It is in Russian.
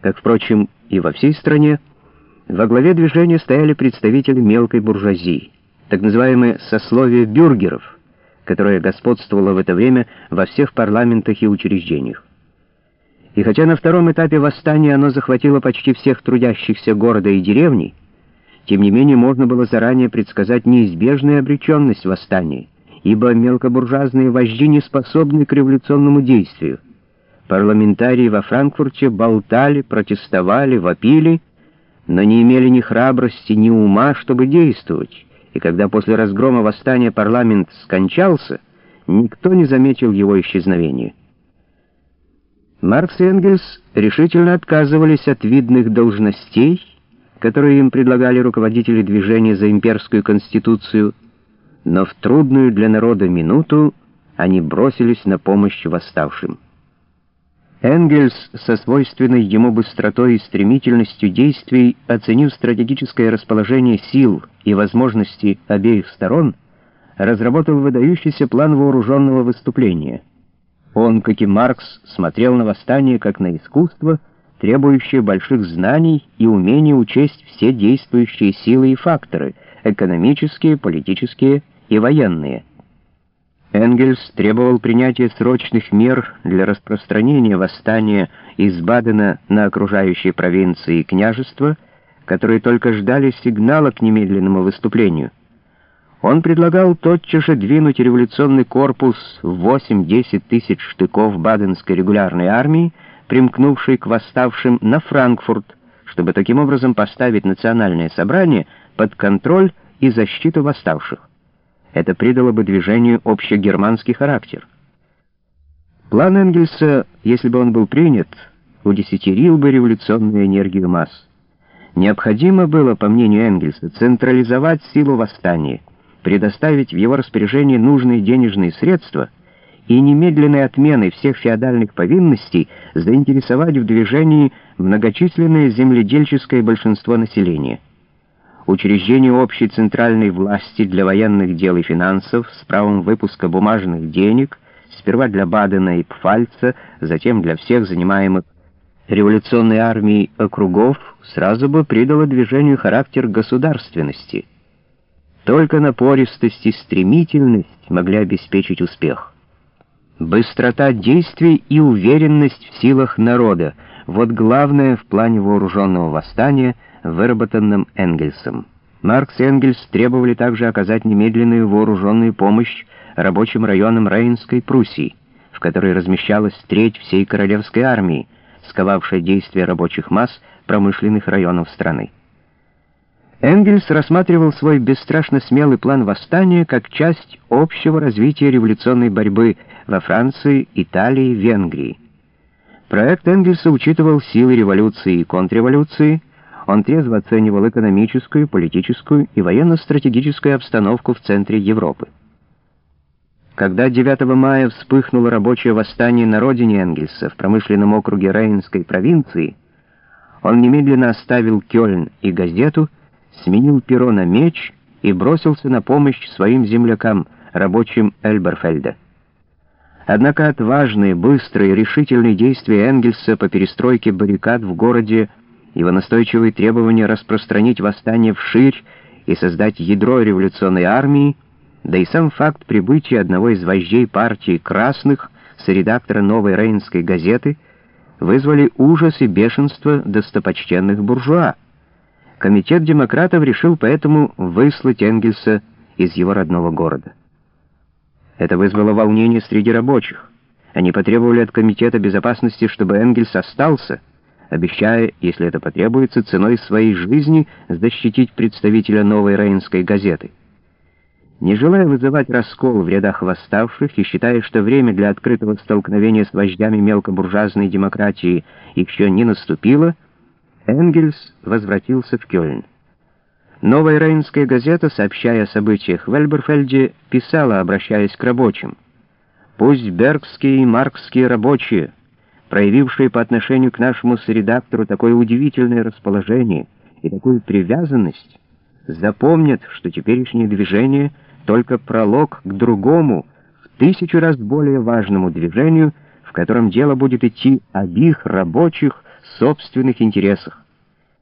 Как, впрочем, и во всей стране, во главе движения стояли представители мелкой буржуазии, так называемые сословия бюргеров, которое господствовало в это время во всех парламентах и учреждениях. И хотя на втором этапе восстания оно захватило почти всех трудящихся города и деревни, тем не менее можно было заранее предсказать неизбежную обреченность восстания, ибо мелкобуржуазные вожди не способны к революционному действию. Парламентарии во Франкфурте болтали, протестовали, вопили, но не имели ни храбрости, ни ума, чтобы действовать. И когда после разгрома восстания парламент скончался, никто не заметил его исчезновения. Маркс и Энгельс решительно отказывались от видных должностей, которые им предлагали руководители движения за имперскую конституцию, но в трудную для народа минуту они бросились на помощь восставшим. Энгельс со свойственной ему быстротой и стремительностью действий, оценив стратегическое расположение сил и возможности обеих сторон, разработал выдающийся план вооруженного выступления. Он, как и Маркс, смотрел на восстание как на искусство, требующее больших знаний и умения учесть все действующие силы и факторы — экономические, политические и военные — Энгельс требовал принятия срочных мер для распространения восстания из Бадена на окружающие провинции и княжества, которые только ждали сигнала к немедленному выступлению. Он предлагал тотчас же двинуть революционный корпус в 8-10 тысяч штыков Баденской регулярной армии, примкнувшей к восставшим на Франкфурт, чтобы таким образом поставить национальное собрание под контроль и защиту восставших. Это придало бы движению общегерманский характер. План Энгельса, если бы он был принят, удесятерил бы революционную энергию масс. Необходимо было, по мнению Энгельса, централизовать силу восстания, предоставить в его распоряжение нужные денежные средства и немедленной отменой всех феодальных повинностей заинтересовать в движении многочисленное земледельческое большинство населения учреждение общей центральной власти для военных дел и финансов с правом выпуска бумажных денег, сперва для Бадена и Пфальца, затем для всех занимаемых революционной армией округов, сразу бы придало движению характер государственности. Только напористость и стремительность могли обеспечить успех. Быстрота действий и уверенность в силах народа — вот главное в плане вооруженного восстания — выработанным Энгельсом. Маркс и Энгельс требовали также оказать немедленную вооруженную помощь рабочим районам Рейнской Пруссии, в которой размещалась треть всей королевской армии, сковавшая действия рабочих масс промышленных районов страны. Энгельс рассматривал свой бесстрашно смелый план восстания как часть общего развития революционной борьбы во Франции, Италии, Венгрии. Проект Энгельса учитывал силы революции и контрреволюции, он трезво оценивал экономическую, политическую и военно-стратегическую обстановку в центре Европы. Когда 9 мая вспыхнуло рабочее восстание на родине Энгельса в промышленном округе Рейнской провинции, он немедленно оставил Кёльн и газету, сменил перо на меч и бросился на помощь своим землякам, рабочим Эльберфельда. Однако отважные, быстрые, решительные действия Энгельса по перестройке баррикад в городе его настойчивые требования распространить восстание вширь и создать ядро революционной армии, да и сам факт прибытия одного из вождей партии «Красных» с редактора «Новой Рейнской газеты» вызвали ужас и бешенство достопочтенных буржуа. Комитет демократов решил поэтому выслать Энгельса из его родного города. Это вызвало волнение среди рабочих. Они потребовали от Комитета безопасности, чтобы Энгельс остался — обещая, если это потребуется, ценой своей жизни защитить представителя новой рейнской газеты. Не желая вызывать раскол в рядах восставших и считая, что время для открытого столкновения с вождями мелкобуржуазной демократии еще не наступило, Энгельс возвратился в Кёльн. Новая рейнская газета, сообщая о событиях в Эльберфельде, писала, обращаясь к рабочим, «Пусть бергские и маркские рабочие — проявившие по отношению к нашему соредактору такое удивительное расположение и такую привязанность, запомнят, что теперешнее движение — только пролог к другому, в тысячу раз более важному движению, в котором дело будет идти об их рабочих собственных интересах.